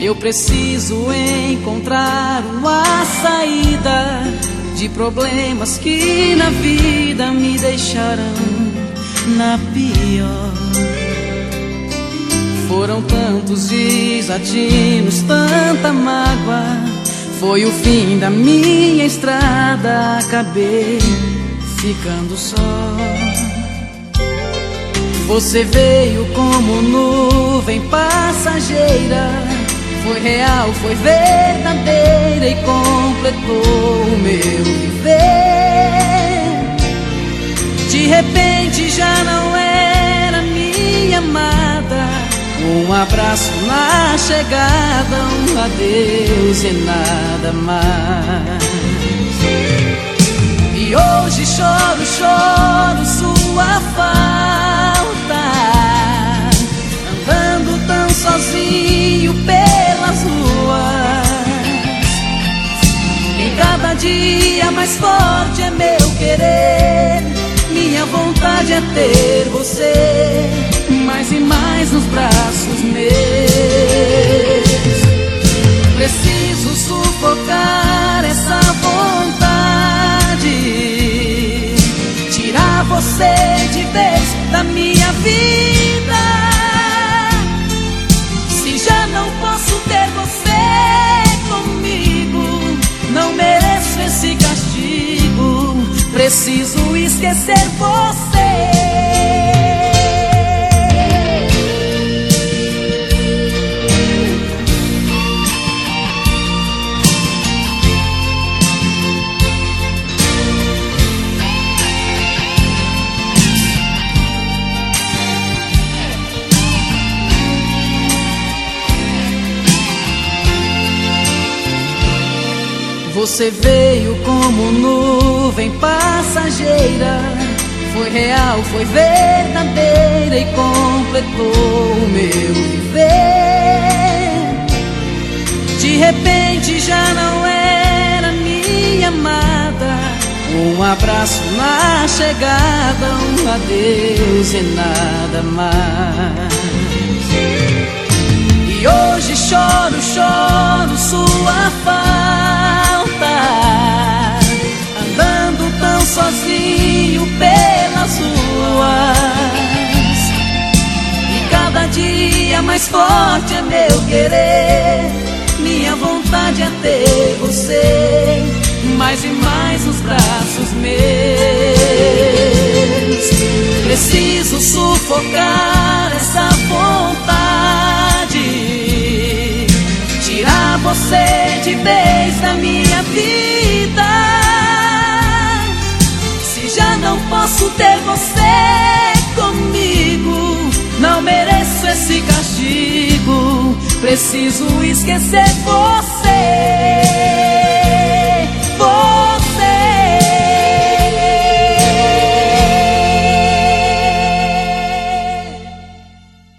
Eu preciso encontrar uma saída de problemas que na vida me deixarão na pior. Foram tantos desatinos, tanta mágoa. Foi o fim da minha estrada, acabei ficando só. Você veio como nuvem foi real, foi verdadeira e completou o meu viver. De repente já não era minha amada, um abraço na chegada, um adeus e nada mais. E hoje choro, choro cada dia mais forte é meu querer. Minha vontade é ter você Mais e mais nos braços meus. Preciso sufocar essa vontade Tirar você de vez da minha vida Preciso esquecer você Você veio como nuvem passageira, foi real, foi verdadeira e completou o meu viver. De repente já não era minha amada, um abraço na chegada, um adeus e nada mais. E hoje choro, mais forte é meu querer. Minha vontade é ter você Mais e mais nos braços meus. Preciso sufocar essa vontade Tirar você de vez castigo Preciso esquecer você